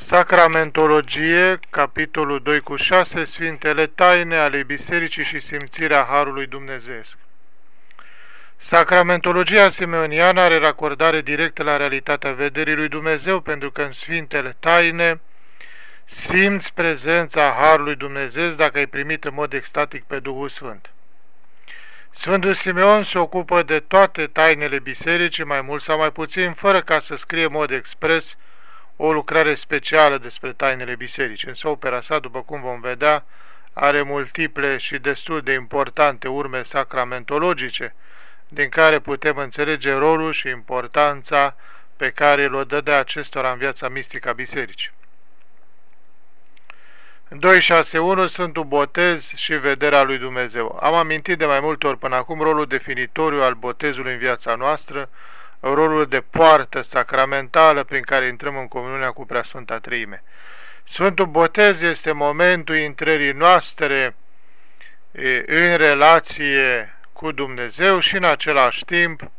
Sacramentologie, capitolul 2 cu 6, Sfintele taine ale Bisericii și simțirea Harului Dumnezeesc. Sacramentologia simeoniană are racordare directă la realitatea vederii lui Dumnezeu, pentru că în Sfintele taine simți prezența Harului Dumnezeu dacă ai primit în mod extatic pe Duhul Sfânt. Sfântul Simeon se ocupă de toate tainele bisericii, mai mult sau mai puțin, fără ca să scrie în mod expres o lucrare specială despre tainele bisericii. Însă opera sa, după cum vom vedea, are multiple și destul de importante urme sacramentologice, din care putem înțelege rolul și importanța pe care îl o de acestora în viața mistică a bisericii. 261 Sfântul Botez și vederea lui Dumnezeu. Am amintit de mai multe ori până acum rolul definitoriu al botezului în viața noastră, rolul de poartă sacramentală prin care intrăm în comuniunea cu Preasfânta Treime. Sfântul Botez este momentul intrării noastre în relație cu Dumnezeu și în același timp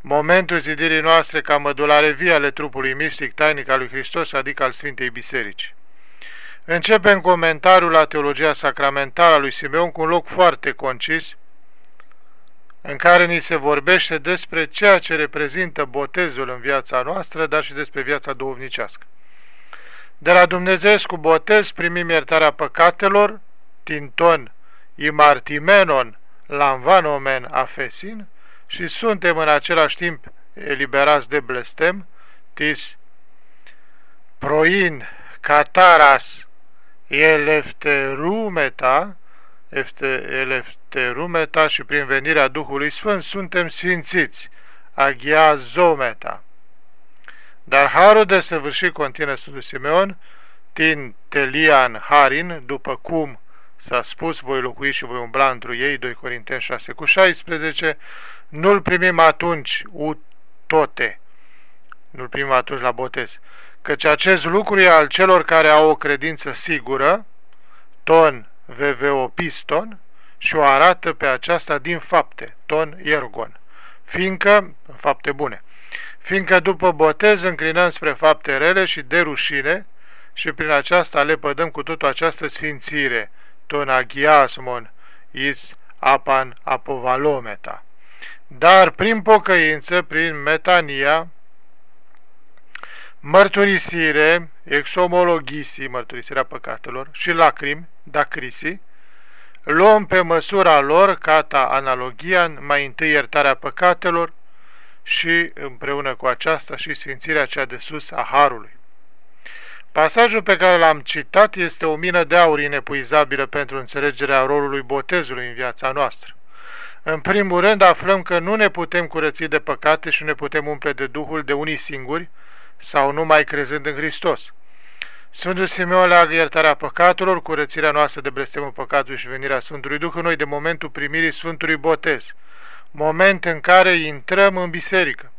momentul zidirii noastre ca mădulare vie ale trupului mistic tainic al lui Hristos, adică al Sfintei Biserici. Începem comentariul la teologia sacramentală a lui Simeon cu un loc foarte concis, în care ni se vorbește despre ceea ce reprezintă botezul în viața noastră, dar și despre viața duhovnicească. De la Dumnezeu cu botez primim iertarea păcatelor, tinton imartimenon lamvanomen afesin, și suntem în același timp eliberați de blestem, tis proin cataras elefterumeta, elefterumeta și prin venirea Duhului Sfânt suntem sfințiți, agiazometa. Dar harul de săvârșit, continuă Sfântul Simeon, tin telian harin, după cum s-a spus, voi locui și voi umbla întru ei, 2 Corinteni 6 cu 16, nu-l primim atunci tote, nu-l primim atunci la botez, căci acest lucru e al celor care au o credință sigură, ton piston, și o arată pe aceasta din fapte, ton ergon, fiindcă, fapte bune, fiindcă după botez înclinăm spre fapte rele și de rușine și prin aceasta le pădăm cu totul această sfințire, ton agiasmon is apan apovalometa. Dar prin pocăință, prin metania, mărturisire, exomologisi, mărturisirea păcatelor, și lacrimi, dacrisi, luăm pe măsura lor, cata analogia, mai întâi iertarea păcatelor și împreună cu aceasta și sfințirea cea de sus a Harului. Pasajul pe care l-am citat este o mină de aur inepuizabilă pentru înțelegerea rolului botezului în viața noastră. În primul rând aflăm că nu ne putem curăți de păcate și nu ne putem umple de Duhul de unii singuri, sau numai crezând în Hristos. Sfântul Simeon leagă iertarea păcatelor, curățirea noastră de blestemul păcatului și venirea Sfântului Duh în noi de momentul primirii Sfântului Botez, moment în care intrăm în biserică.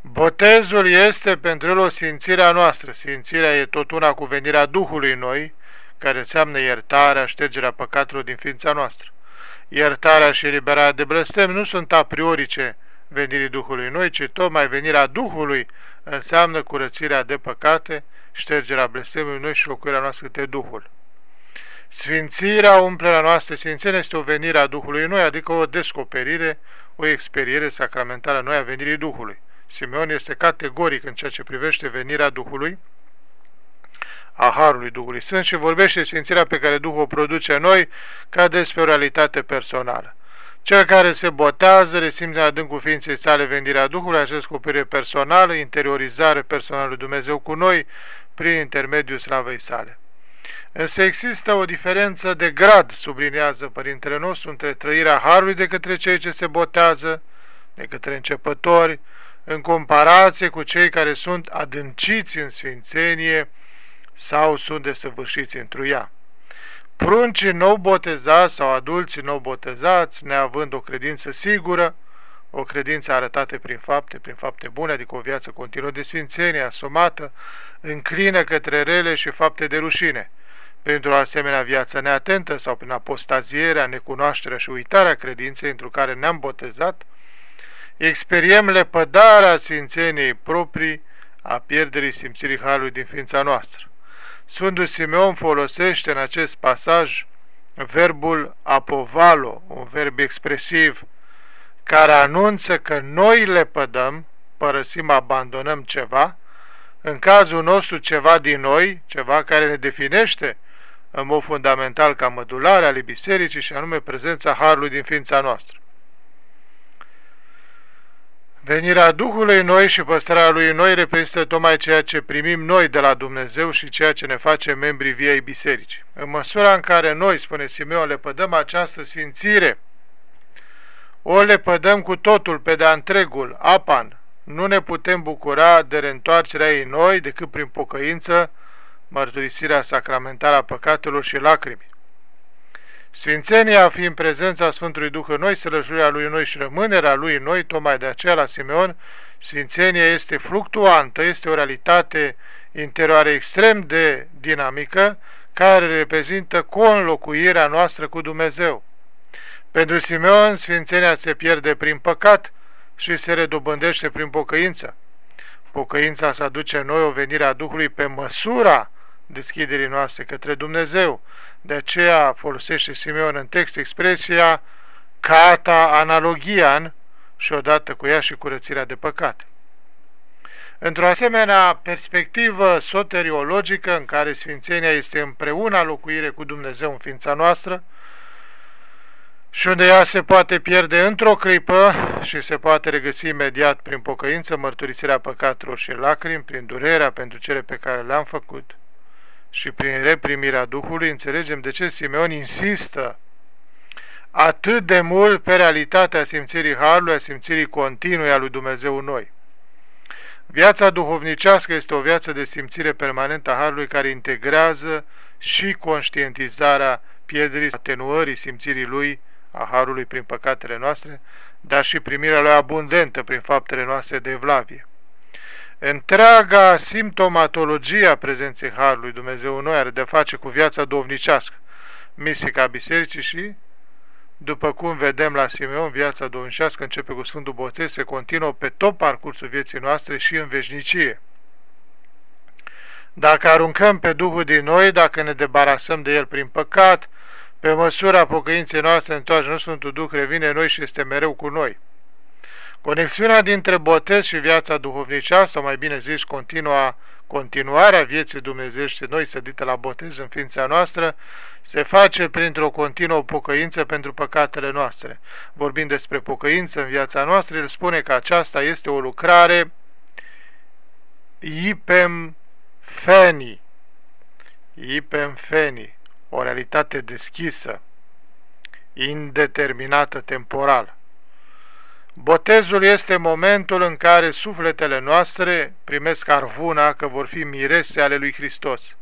Botezul este pentru el o sfințire a noastră. Sfințirea e tot una cu venirea Duhului în noi, care înseamnă iertarea, ștergerea păcatelor din ființa noastră. Iertarea și eliberarea de blestem nu sunt a priorice venirii Duhului noi, ci tocmai venirea Duhului înseamnă curățirea de păcate, ștergerea blestemului noi și locuirea noastră de Duhul. Sfințirea, umplerea noastră sfințenie este o venire a Duhului noi, adică o descoperire, o experiere sacramentală noi a venirii Duhului. Simeon este categoric în ceea ce privește venirea Duhului, a Harului Duhului Sfânt și vorbește sfințirea pe care Duhul o produce în noi ca despre o realitate personală. Cel care se botează resimte în adâncul ființei sale vendirea Duhului, acest descoperire personală, interiorizare personală lui Dumnezeu cu noi, prin intermediul slavei sale. Însă există o diferență de grad, subliniază Părintele nostru, între trăirea Harului de către cei ce se botează, de către începători, în comparație cu cei care sunt adânciți în sfințenie sau sunt desăvârșiți într ea. Pruncii nou botezați sau adulții nou botezați, neavând o credință sigură, o credință arătată prin fapte, prin fapte bune, adică o viață continuă de sfințenie, asumată, înclină către rele și fapte de rușine. Pentru o asemenea viață neatentă sau prin apostazierea, necunoașterea și uitarea credinței într care ne-am botezat, experiem lepădarea sfințeniei proprii, a pierderii simțirii Harului din ființa noastră. Sfântul Simeon folosește în acest pasaj verbul apovalo, un verb expresiv, care anunță că noi le pădăm, părăsim, abandonăm ceva, în cazul nostru ceva din noi, ceva care ne definește în mod fundamental ca mădulare ale bisericii și anume prezența Harului din ființa noastră. Venirea Duhului noi și păstrarea Lui noi reprezintă tocmai ceea ce primim noi de la Dumnezeu și ceea ce ne face membrii viei biserici. În măsura în care noi, spune Simeon, le pădăm această sfințire, o le pădăm cu totul pe de-a întregul, apan, nu ne putem bucura de reîntoarcerea ei noi decât prin pocăință, mărturisirea sacramentală a păcatelor și lacrimi. Sfințenia fiind prezența Sfântului Duh în noi, sălășuirea Lui în noi și rămânerea Lui în noi, tocmai de aceea la Simeon, Sfințenia este fluctuantă, este o realitate interioară extrem de dinamică, care reprezintă conlocuirea noastră cu Dumnezeu. Pentru Simeon, Sfințenia se pierde prin păcat și se redobândește prin pocăință. Pocăința să aduce în noi o venire a Duhului pe măsura deschiderii noastre către Dumnezeu. De aceea folosește Simeon în text expresia cata analogian și odată cu ea și curățirea de păcate. Într-o asemenea perspectivă soteriologică în care Sfințenia este împreună locuire cu Dumnezeu în ființa noastră și unde ea se poate pierde într-o clipă și se poate regăsi imediat prin pocăință, mărturisirea păcatelor și lacrimi, prin durerea pentru cele pe care le-am făcut, și prin reprimirea Duhului înțelegem de ce Simeon insistă atât de mult pe realitatea simțirii Harului, a simțirii continue a lui Dumnezeu în noi. Viața duhovnicească este o viață de simțire permanentă a Harului care integrează și conștientizarea pierderii, atenuării simțirii Lui, a Harului prin păcatele noastre, dar și primirea Lui abundentă prin faptele noastre de evlavie. Întreaga simptomatologie a prezenței Harului Dumnezeu în noi are de face cu viața dovnicească, misica bisericii și, după cum vedem la Simeon, viața dovnicească începe cu Sfântul Botez, se continuă pe tot parcursul vieții noastre și în veșnicie. Dacă aruncăm pe Duhul din noi, dacă ne debarasăm de el prin păcat, pe măsura pocăinței noastre întoarce Sfântul Duh revine în noi și este mereu cu noi. Conexiunea dintre botez și viața duhovnicească, sau mai bine zis, continua, continuarea vieții dumnezeiești noi sădite la botez în ființa noastră, se face printr-o continuă pocăință pentru păcatele noastre. Vorbind despre pocăință în viața noastră, el spune că aceasta este o lucrare ipem feni, ipem feni, o realitate deschisă, indeterminată temporal. Botezul este momentul în care sufletele noastre primesc arvuna că vor fi mirese ale lui Hristos.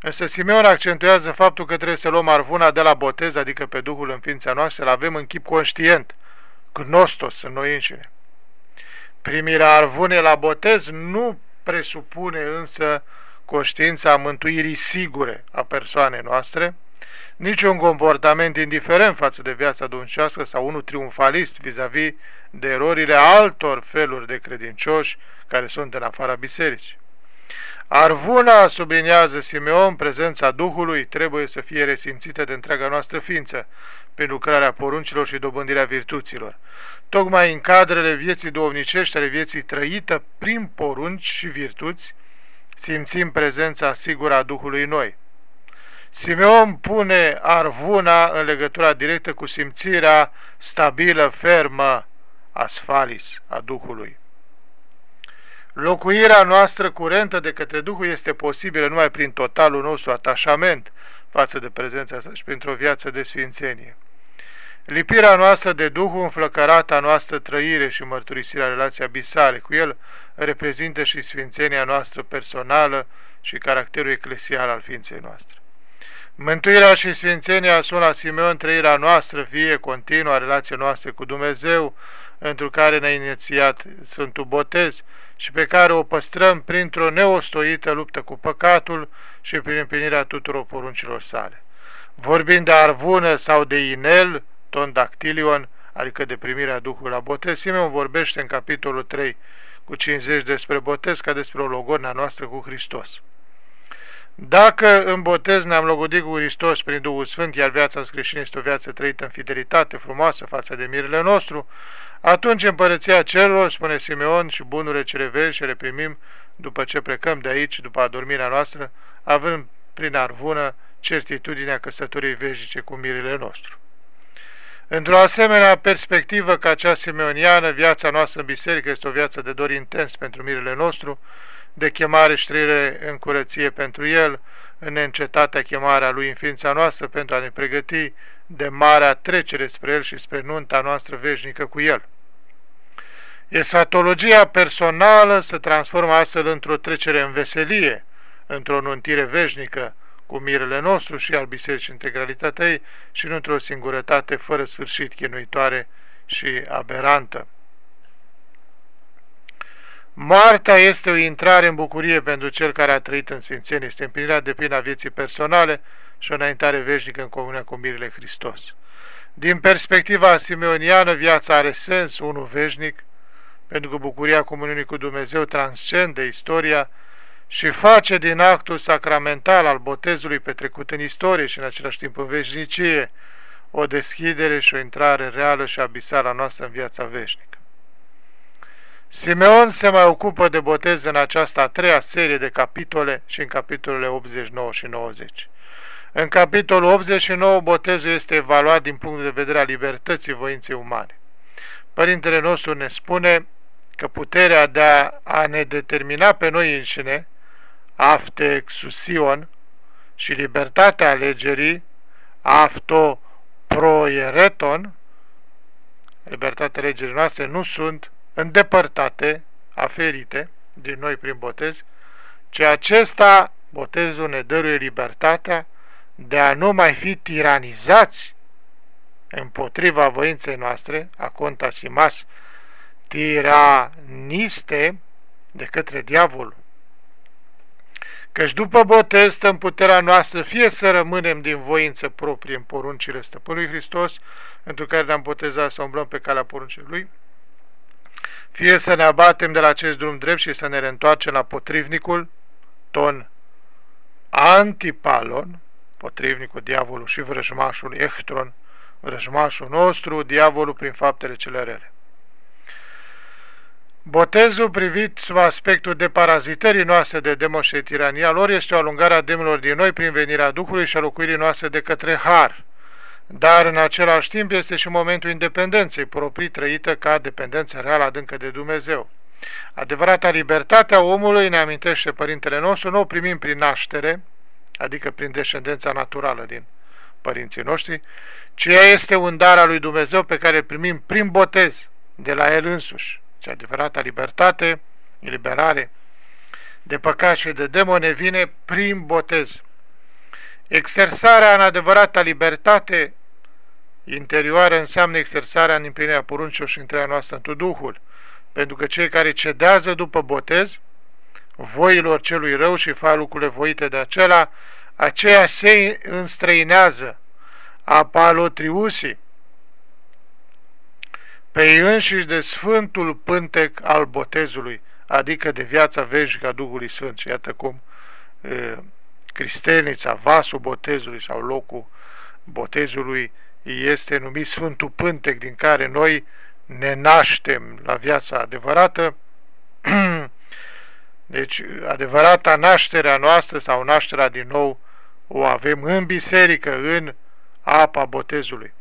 Însă Simeon accentuează faptul că trebuie să luăm arvuna de la botez, adică pe Duhul în ființa noastră, să avem în chip conștient, gnostos în noi înșine. Primirea arvunei la botez nu presupune însă conștiința mântuirii sigure a persoanei noastre, niciun comportament indiferent față de viața dumnezească sau unul triumfalist vis-a-vis -vis de erorile altor feluri de credincioși care sunt în afara bisericii. Arvuna, subliniază Simeon, prezența Duhului trebuie să fie resimțită de întreaga noastră ființă, prin lucrarea poruncilor și dobândirea virtuților. Tocmai în cadrele vieții duovnicești, ale vieții trăită prin porunci și virtuți, simțim prezența sigură a Duhului noi. Simeon pune arvuna în legătura directă cu simțirea stabilă, fermă, asfalis, a Duhului. Locuirea noastră curentă de către Duhul este posibilă numai prin totalul nostru atașament față de prezența sa și printr-o viață de sfințenie. Lipirea noastră de Duhul, înflăcărata noastră trăire și mărturisirea relației abisale cu El reprezintă și sfințenia noastră personală și caracterul eclesial al ființei noastre. Mântuirea și sfințenia sunt la Simeon trăirea noastră, fie continuă relația noastră cu Dumnezeu, într care ne-a inițiat Sfântul Botez și pe care o păstrăm printr-o neostoită luptă cu păcatul și prin împlinirea tuturor poruncilor sale. Vorbind de arvună sau de inel, ton dactilion, adică de primirea Duhului la botez, Simeon vorbește în capitolul 3 cu 50 despre botez ca despre o logodna noastră cu Hristos. Dacă în botez ne-am logodit cu Hristos prin Duhul Sfânt, iar viața în creștin este o viață trăită în fidelitate frumoasă față de mirele nostru, atunci împărăția celor, spune Simeon, și bunurile cele vezi și le primim după ce plecăm de aici, după adormirea noastră, având prin arvună certitudinea căsătoriei veșnice cu mirele nostru. Într-o asemenea perspectivă ca cea simeoniană, viața noastră în biserică este o viață de dor intens pentru mirele nostru, de chemare și trăire în curăție pentru El, în neîncetatea chemarea Lui în ființa noastră pentru a ne pregăti de marea trecere spre El și spre nunta noastră veșnică cu El. Esatologia personală se transformă astfel într-o trecere în veselie, într-o nuntire veșnică cu mirele nostru și al bisericii integralitatea ei și nu într-o singurătate fără sfârșit chinuitoare și aberantă. Moartea este o intrare în bucurie pentru cel care a trăit în Sfințenie, este împlinirea de plină a vieții personale și o înaintare veșnică în comunia cu mirele Hristos. Din perspectiva simeoniană, viața are sens, unul veșnic, pentru că bucuria comuniunii cu Dumnezeu transcende istoria și face din actul sacramental al botezului petrecut în istorie și în același timp în veșnicie o deschidere și o intrare reală și abisală a noastră în viața veșnică. Simeon se mai ocupă de botez în această a treia serie de capitole și în capitolele 89 și 90. În capitolul 89, botezul este evaluat din punct de vedere al libertății voinței umane. Părintele nostru ne spune că puterea de a, a ne determina pe noi înșine, aftexusion, și libertatea alegerii, aftoproiereton, libertatea alegerii noastre, nu sunt îndepărtate, aferite din noi prin botez, ci acesta, botezul ne dăruie libertatea de a nu mai fi tiranizați împotriva voinței noastre, a conta și mas, tiraniste de către diavol. Căci după botez în puterea noastră fie să rămânem din voință proprie în poruncile Stăpânului Hristos, pentru care ne-am botezat să umblăm pe calea poruncii Lui, fie să ne abatem de la acest drum drept și să ne reîntoarcem la potrivnicul, ton antipalon, potrivnicul diavolul și vrăjmașul Ehtron, vrăjmașul nostru, diavolul prin faptele cele rele. Botezul privit sub aspectul de parazitării noastre de demon și de tirania lor este o alungare a demonilor din noi prin venirea Duhului și a locuirii noastre de către Har, dar în același timp este și momentul independenței proprii trăită ca dependență reală adâncă de Dumnezeu. Adevărata libertatea omului, ne amintește Părintele nostru, nu o primim prin naștere, adică prin descendența naturală din părinții noștri, ci ea este un dar al lui Dumnezeu pe care îl primim prin botez de la El însuși. Și adevărata libertate, eliberare de păcat și de demone vine prin botez. Exersarea în adevărata libertate interioară înseamnă exersarea în împlinirea poruncilor și întreaga noastră întru Duhul, pentru că cei care cedează după botez, voilor celui rău și fac lucrurile voite de acela, aceea se înstrăinează apalotriusii pe ei înșiși de Sfântul Pântec al botezului, adică de viața veșnică a Duhului Sfânt. Și iată cum e, Cristelnița, vasul botezului sau locul botezului este numit Sfântul Pântec, din care noi ne naștem la viața adevărată. Deci, adevărata nașterea noastră sau nașterea din nou o avem în biserică, în apa botezului.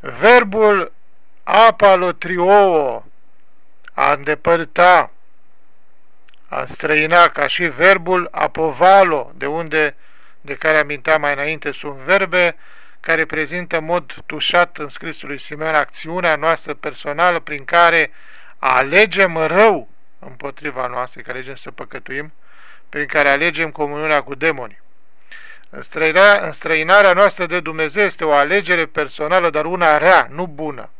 Verbul apalotrioo, a îndepărta, a străina, ca și verbul apovalo, de unde, de care aminteam mai înainte, sunt verbe care prezintă în mod tușat în scrisul lui Simeon acțiunea noastră personală prin care alegem rău împotriva noastră, că alegem să păcătuim, prin care alegem comuniunea cu demonii. Înstrăinarea noastră de Dumnezeu este o alegere personală, dar una rea, nu bună,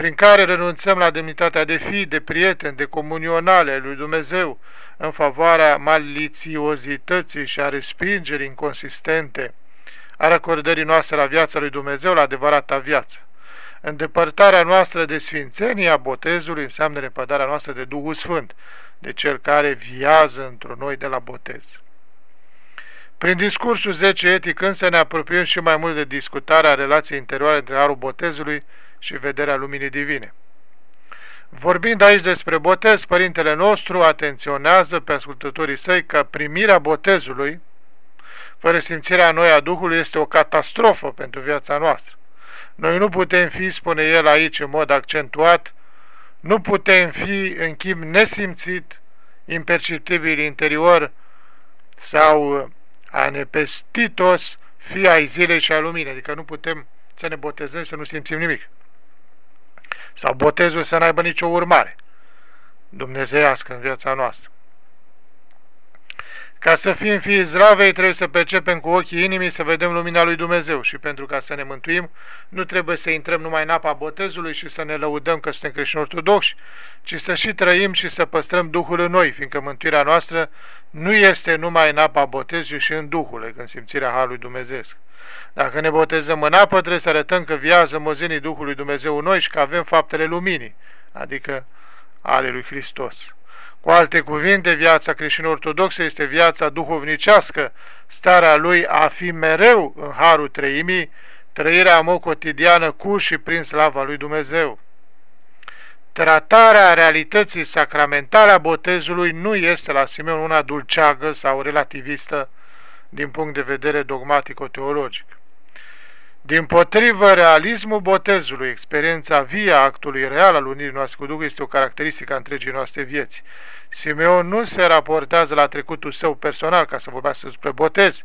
prin care renunțăm la demnitatea de fi, de prieten, de comunionale lui Dumnezeu, în favoarea malițiozității și a respingerii inconsistente a recordării noastre la viața lui Dumnezeu, la adevărata viață. Îndepărtarea noastră de sfințenie a botezului înseamnă repădarea noastră de Duhul Sfânt, de Cel care viază într noi de la botez. Prin discursul 10 etic însă ne apropiem și mai mult de discutarea relației interioare între harul botezului și vederea luminii divine. Vorbind aici despre botez, Părintele nostru atenționează pe ascultătorii săi că primirea botezului, fără simțirea noi a Duhului, este o catastrofă pentru viața noastră. Noi nu putem fi, spune el aici în mod accentuat, nu putem fi în chip nesimțit, imperceptibil interior sau anepestitos, fi ai zilei și a luminii, adică nu putem să ne botezăm să nu simțim nimic. Sau botezul să n-aibă nicio urmare dumnezeiască în viața noastră. Ca să fim fii zdravei, trebuie să percepem cu ochii inimii să vedem lumina lui Dumnezeu și pentru ca să ne mântuim, nu trebuie să intrăm numai în apa botezului și să ne lăudăm că suntem creștini ortodoxi, ci să și trăim și să păstrăm Duhul în noi, fiindcă mântuirea noastră nu este numai în apa botezului și în Duhul, în simțirea Harului Dumnezeu. Dacă ne botezăm în apă, trebuie să arătăm că viază mozenii Duhului Dumnezeu în noi și că avem faptele luminii, adică ale lui Hristos. Cu alte cuvinte, viața creștin-ortodoxă este viața duhovnicească, starea lui a fi mereu în harul treimii, trăirea în mod cotidiană cu și prin slava lui Dumnezeu. Tratarea realității sacramentale a botezului nu este la Simeon una dulceagă sau relativistă din punct de vedere dogmatico-teologic. Din potrivă, realismul botezului, experiența via actului real al unirii noastre cu Duhul, este o caracteristică a întregii noastre vieți. Simeon nu se raportează la trecutul său personal, ca să vorbească despre botez.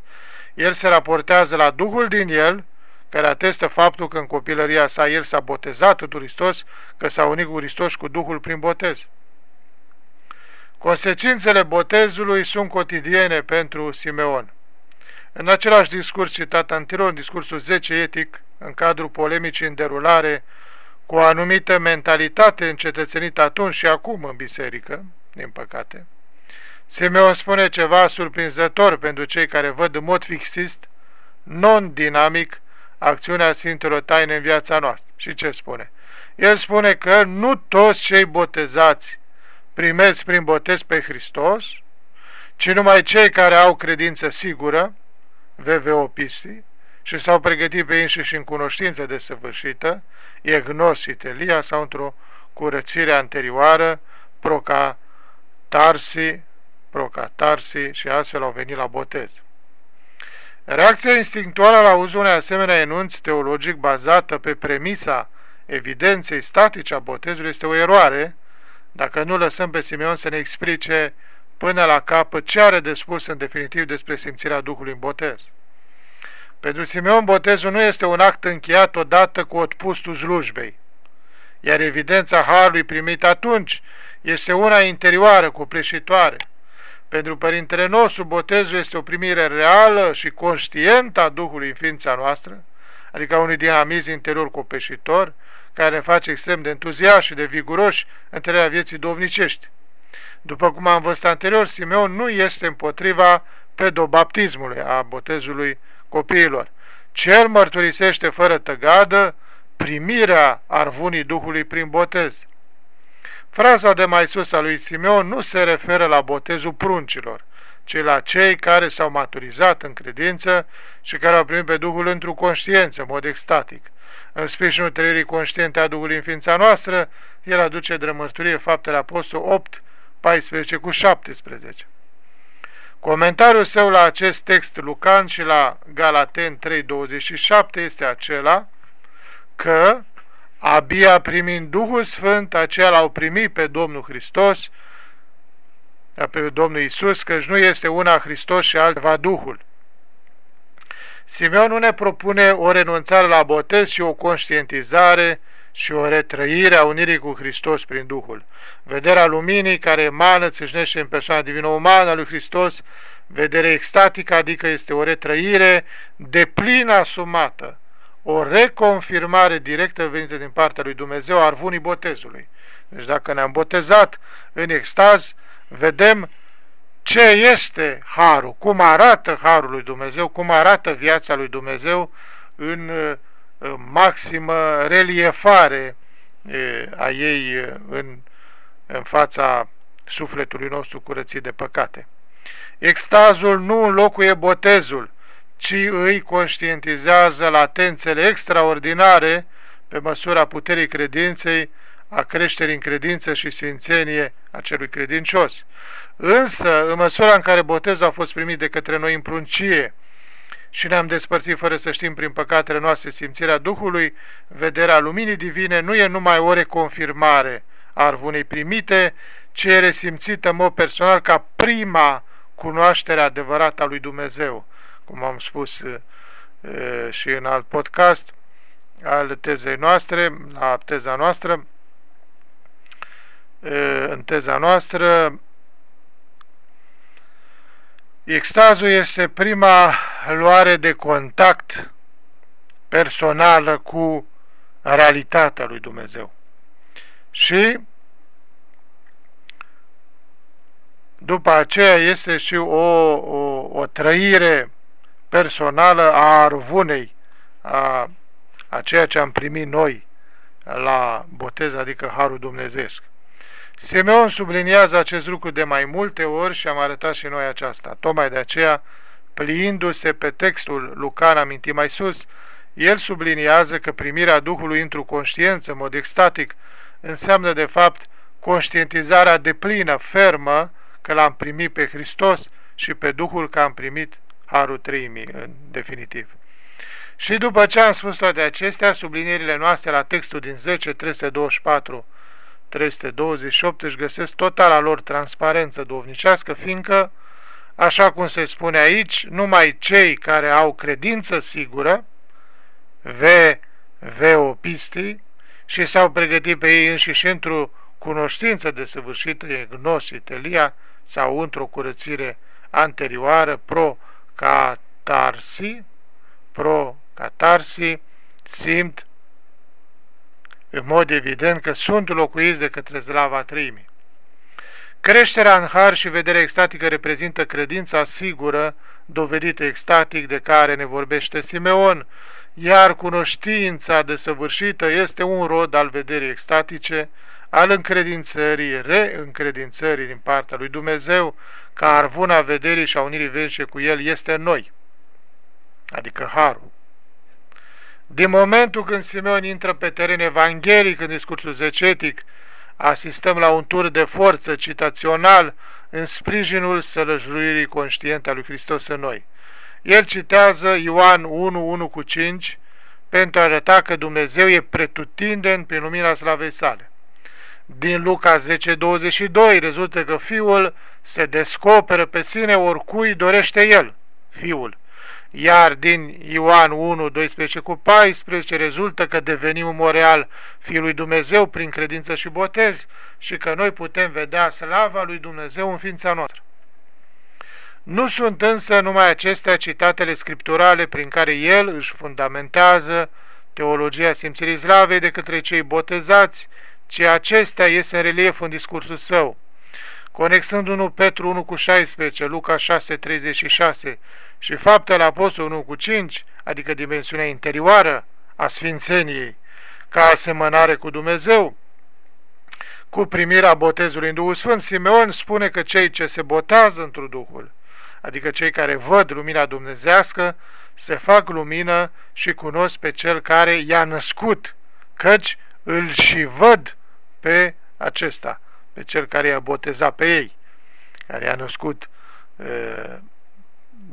El se raportează la Duhul din el, care atestă faptul că în copilăria sa el s-a botezat în Hristos, că s-a unit cu Hristos cu Duhul prin botez. Consecințele botezului sunt cotidiene pentru Simeon. În același discurs citat anterior, în discursul 10 etic, în cadrul polemicii în derulare, cu o anumită mentalitate încetățenită atunci și acum în biserică, din păcate, Simeon spune ceva surprinzător pentru cei care văd în mod fixist, non-dinamic, acțiunea Sfintelor Taine în viața noastră. Și ce spune? El spune că nu toți cei botezați primesc prin botez pe Hristos, ci numai cei care au credință sigură, veveopistii, și s-au pregătit pe înșiși în cunoștință desăvârșită, egnositelia sau într-o curățire anterioară, procatarsi, procatarsi și astfel au venit la botez. Reacția instinctuală la uzul unei asemenea enunț teologic bazată pe premisa evidenței statice a botezului este o eroare, dacă nu lăsăm pe Simeon să ne explice până la capăt ce are de spus în definitiv despre simțirea Duhului în botez. Pentru Simeon, botezul nu este un act încheiat odată cu otpustul slujbei, iar evidența Harului primit atunci este una interioară, cupleșitoare. Pentru Părintele nostru, botezul este o primire reală și conștientă a Duhului în ființa noastră, adică unui dinamism interior copleșitor, care ne face extrem de entuziaști și de viguroși în trăirea vieții dovnicești. După cum am văzut anterior, Simeon nu este împotriva pedobaptismului, a botezului copiilor. Cel mărturisește fără tăgadă primirea arvunii Duhului prin botez. Fraza de mai sus a lui Simeon nu se referă la botezul pruncilor, ci la cei care s-au maturizat în credință și care au primit pe Duhul într-o conștiință, în mod extatic. În sprijinul trăirii conștiente a Duhului în ființa noastră, el aduce drămărturie faptele Apostol 8, 14 cu 17. Comentariul său la acest text Lucan și la Galaten 3.27 este acela că, abia primind Duhul Sfânt, aceia l-au primit pe Domnul Hristos, pe Domnul Isus, căci nu este una Hristos și altva Duhul. Simeon nu ne propune o renunțare la botez și o conștientizare și o retrăire a unirii cu Hristos prin Duhul. Vederea luminii care emană, țâșnește în persoana divină umană a lui Hristos, vedere extatică, adică este o retrăire de plină asumată, o reconfirmare directă venită din partea lui Dumnezeu a arvunii botezului. Deci dacă ne-am botezat în extaz, vedem ce este Harul, cum arată Harul lui Dumnezeu, cum arată viața lui Dumnezeu în uh, maximă reliefare a ei în, în fața sufletului nostru curățit de păcate. Extazul nu înlocuie botezul, ci îi conștientizează latențele extraordinare pe măsura puterii credinței, a creșterii în credință și sfințenie a celui credincios. Însă, în măsura în care botezul a fost primit de către noi în pruncie și ne-am despărțit fără să știm prin păcatele noastre simțirea Duhului, vederea luminii divine nu e numai o reconfirmare a arvunei primite, ci e resimțită în mod personal ca prima cunoaștere adevărată a lui Dumnezeu, cum am spus e, și în alt podcast al tezei noastre, la teza noastră, e, în teza noastră, extazul este prima luare de contact personală cu realitatea lui Dumnezeu. Și după aceea este și o, o, o trăire personală a arvunei, a, a ceea ce am primit noi la botez, adică Harul Dumnezeesc. Simeon subliniază acest lucru de mai multe ori și am arătat și noi aceasta. Tocmai de aceea, pliindu-se pe textul Lucan amintit mai sus, el subliniază că primirea Duhului într-o conștiință, în mod extatic, înseamnă de fapt conștientizarea deplină, fermă, că l-am primit pe Hristos și pe Duhul că am primit Harul Treimii, în definitiv. Și după ce am spus toate acestea, sublinierile noastre la textul din 10, 324, 328 își găsesc totala lor transparență dovnicească, fiindcă, așa cum se spune aici, numai cei care au credință sigură, ve, veopistii, și s-au pregătit pe ei înșiși într-o cunoștință desăvârșită, gnositelia, sau într-o curățire anterioară, pro-catarsi, pro-catarsi, simt în mod evident că sunt locuiți de către slava treimii. Creșterea în har și vederea extatică reprezintă credința sigură, dovedită extatic de care ne vorbește Simeon, iar cunoștința desăvârșită este un rod al vederii extatice, al încredințării, reîncredințării din partea lui Dumnezeu, ca arvuna vederii și a unirii veșnice cu El este noi, adică Harul. Din momentul când Simeon intră pe teren evanghelic în discursul zecetic, asistăm la un tur de forță citațional în sprijinul sălăjluirii conștiente a lui Hristos în noi. El citează Ioan 1, 1 cu 5 pentru a arăta că Dumnezeu e pretutindeni prin lumina slavei sale. Din Luca 10.22 rezultă că Fiul se descoperă pe sine oricui dorește El, Fiul. Iar din Ioan 1, 12 cu 14 rezultă că devenim în real Fiul lui Dumnezeu prin credință și botez și că noi putem vedea slava lui Dumnezeu în ființa noastră. Nu sunt însă numai acestea citatele scripturale prin care el își fundamentează teologia simțirii slavei de către cei botezați, ci acestea iese în relief în discursul său. Conexând 1 Petru 1 cu 16, Luca 6, 36 și faptele Apostol 1 cu 5, adică dimensiunea interioară a Sfințeniei, ca asemănare cu Dumnezeu, cu primirea botezului în Duhul Sfânt, Simeon spune că cei ce se botează într Duhul, adică cei care văd lumina dumnezească, se fac lumină și cunosc pe cel care i-a născut, căci îl și văd pe acesta, pe cel care i-a botezat pe ei, care i-a născut e,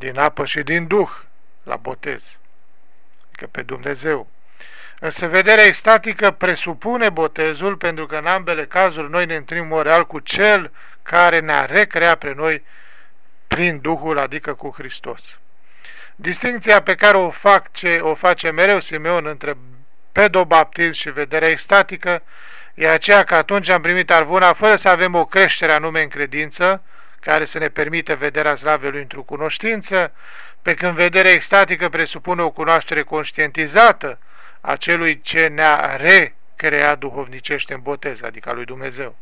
din apă și din duh la botez, adică pe Dumnezeu. Însă vederea extatică presupune botezul pentru că în ambele cazuri noi ne întâlnim real cu Cel care ne-a recreat pe noi prin Duhul, adică cu Hristos. Distinția pe care o, fac, ce, o face mereu Simeon între pedobaptism și vederea extatică e aceea că atunci am primit arvuna fără să avem o creștere anume în credință, care să ne permită vederea slavei lui într-o cunoștință, pe când vederea extatică presupune o cunoaștere conștientizată a celui ce ne-a recreat duhovnicește în botez, adică a lui Dumnezeu.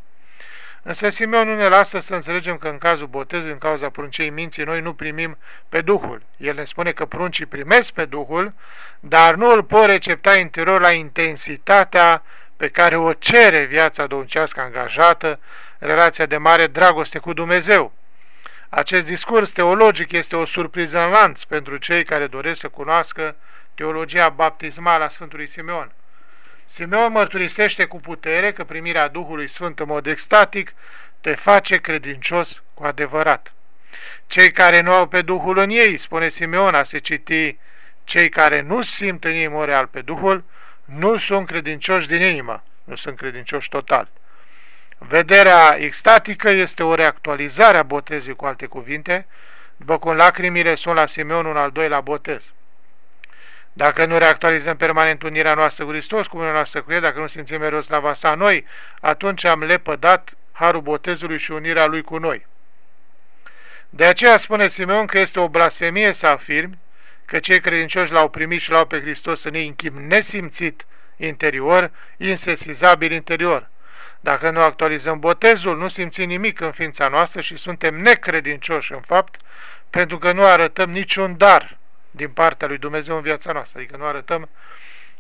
Însă Simeon nu ne lasă să înțelegem că în cazul botezului, în cauza pruncei minții, noi nu primim pe Duhul. El ne spune că pruncii primesc pe Duhul, dar nu îl pot recepta interior la intensitatea pe care o cere viața domnicească angajată, relația de mare dragoste cu Dumnezeu. Acest discurs teologic este o surpriză în lanț pentru cei care doresc să cunoască teologia baptismală a Sfântului Simeon. Simeon mărturisește cu putere că primirea Duhului Sfânt în mod extatic te face credincios cu adevărat. Cei care nu au pe Duhul în ei, spune Simeon, a se citi, cei care nu simt în ei moreal pe Duhul, nu sunt credincioși din inimă, nu sunt credincioși total. Vederea extatică este o reactualizare a botezului, cu alte cuvinte, după cum lacrimile sunt la Simeon un al doilea botez. Dacă nu reactualizăm permanent unirea noastră cu Hristos, unirea noastră cu El, dacă nu simțim mereu slava sa noi, atunci am lepădat harul botezului și unirea Lui cu noi. De aceea spune Simeon că este o blasfemie să afirmi că cei credincioși l-au primit și l-au pe Hristos în ei în chip nesimțit interior, insesizabil interior. Dacă nu actualizăm botezul, nu simțim nimic în ființa noastră și suntem necredincioși în fapt, pentru că nu arătăm niciun dar din partea lui Dumnezeu în viața noastră. Adică nu arătăm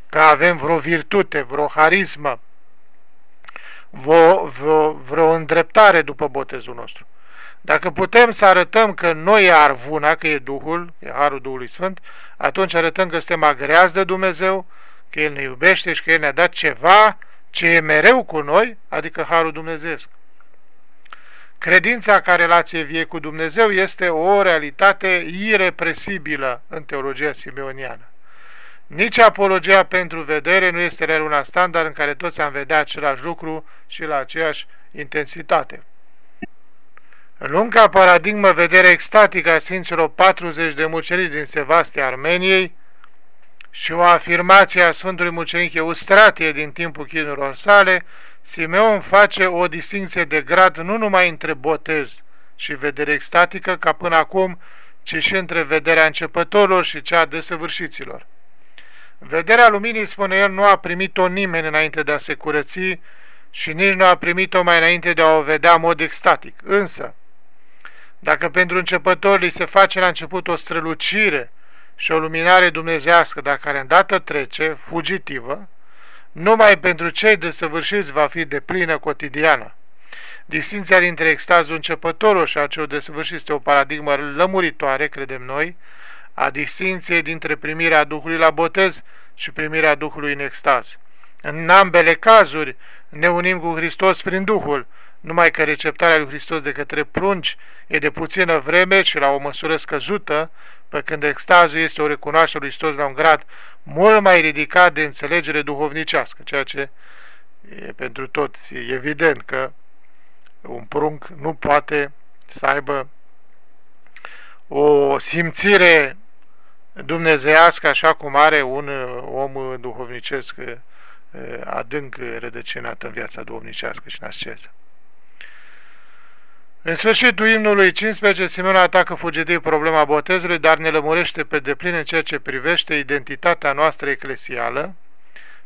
că avem vreo virtute, vreo harismă, vreo, vreo, vreo îndreptare după botezul nostru. Dacă putem să arătăm că noi e arvuna, că e Duhul, e Harul Duhului Sfânt, atunci arătăm că suntem agreați de Dumnezeu, că El ne iubește și că El ne-a dat ceva ce e mereu cu noi, adică Harul Dumnezeesc. Credința ca relație vie cu Dumnezeu este o realitate irepresibilă în teologia simeoniană. Nici apologia pentru vedere nu este real una standard în care toți am vedea același lucru și la aceeași intensitate. În lunga paradigmă vedere extatică a Sfinților 40 de mucenici din Sevastia Armeniei și o afirmație a Sfântului Mucenic Eustratie din timpul chinurilor sale, Simeon face o distinție de grad nu numai între botez și vedere extatică, ca până acum, ci și între vederea începătorilor și cea a desăvârșiților. Vederea luminii, spune el, nu a primit-o nimeni înainte de a se curăți și nici nu a primit-o mai înainte de a o vedea în mod extatic. Însă, dacă pentru începători li se face la început o strălucire și o luminare dumnezească, dar care îndată trece, fugitivă, numai pentru cei desăvârșiți va fi de plină cotidiană. Distinția dintre extazul începătorul și acel desăvârșit este o paradigmă lămuritoare, credem noi, a distinției dintre primirea Duhului la botez și primirea Duhului în extaz. În ambele cazuri ne unim cu Hristos prin Duhul, numai că receptarea lui Hristos de către prunci e de puțină vreme și la o măsură scăzută, pe când extazul este o recunoaștere lui Hristos la un grad mult mai ridicat de înțelegere duhovnicească, ceea ce e pentru toți evident că un prunc nu poate să aibă o simțire dumnezeiască așa cum are un om duhovnicesc eh, adânc rădăcinat în viața duhovnicească și în asceză. În sfârșitul imnului 15, Simeon atacă fugitiv problema botezului, dar ne lămurește pe deplin în ceea ce privește identitatea noastră eclesială,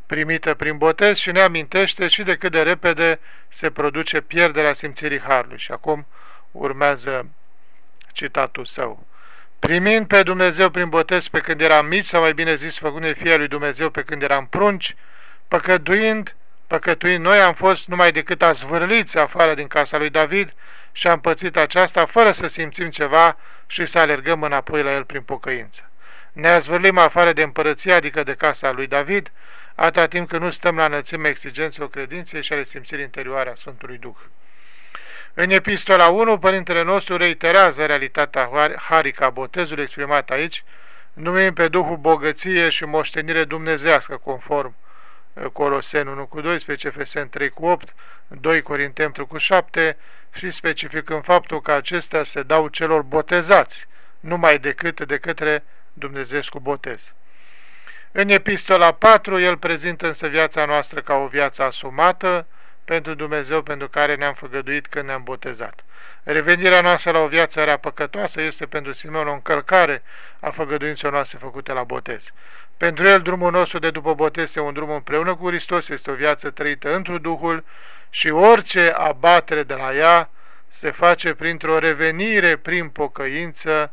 primită prin botez și ne amintește și de cât de repede se produce pierderea simțirii Harului. Și acum urmează citatul său. Primind pe Dumnezeu prin botez pe când eram mici, sau mai bine zis, făcând fie lui Dumnezeu pe când eram prunci, păcătuind, păcătuind, noi am fost numai decât azvârliți afară din casa lui David, și am pățit aceasta fără să simțim ceva și să alergăm înapoi la el prin pocăință. Ne azvârlim afară de împărăție, adică de casa lui David, atâta timp când nu stăm la înălțimea exigențelor credinței și ale simțirii interioare a Sfântului Duh. În epistola 1, Părintele nostru reiterează realitatea harică a botezului exprimat aici, numim pe Duhul bogăție și moștenire dumnezească, conform eh, Colosen 1 cu 12, Efesen 3 cu 8, 2 Corinteni 3 cu 7, și specificând faptul că acestea se dau celor botezați, numai decât de către Dumnezeescu botez. În epistola 4, el prezintă însă viața noastră ca o viață asumată pentru Dumnezeu pentru care ne-am făgăduit când ne-am botezat. Revenirea noastră la o viață rea păcătoasă este pentru Simeon o încălcare a făgăduințelor noastre făcute la botez. Pentru el, drumul nostru de după botez este un drum împreună cu Hristos, este o viață trăită într Duhul și orice abatere de la ea se face printr-o revenire prin pocăință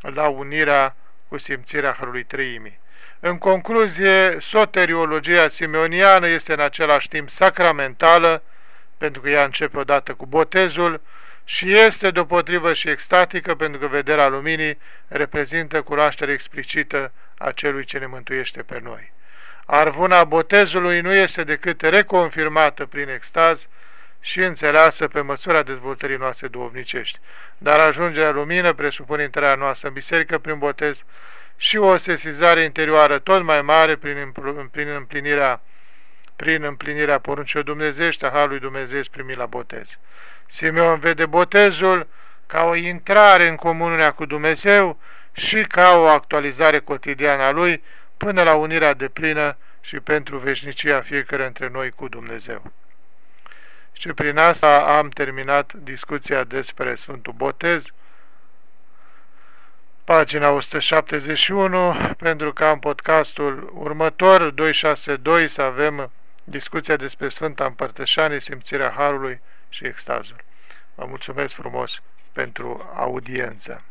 la unirea cu simțirea Harului Trăimii. În concluzie, soteriologia simeoniană este în același timp sacramentală, pentru că ea începe odată cu botezul, și este deopotrivă și extatică, pentru că vederea luminii reprezintă cunoaștere explicită a celui ce ne mântuiește pe noi. Arvuna botezului nu este decât reconfirmată prin extaz și înțeleasă pe măsura dezvoltării noastre duhovnicești. Dar ajungerea lumină presupune intrarea noastră în biserică prin botez și o sesizare interioară tot mai mare prin, prin împlinirea prin împlinirea poruncilor dumnezești a Harului Dumnezeu primit la botez. Simeon vede botezul ca o intrare în comunia cu Dumnezeu și ca o actualizare cotidiană a lui până la unirea de plină și pentru veșnicia fiecare dintre noi cu Dumnezeu. Și prin asta am terminat discuția despre Sfântul Botez, pagina 171, pentru că am podcastul următor, 262, să avem discuția despre Sfânta Împărtășanie, simțirea Harului și extazul. Vă mulțumesc frumos pentru audiență.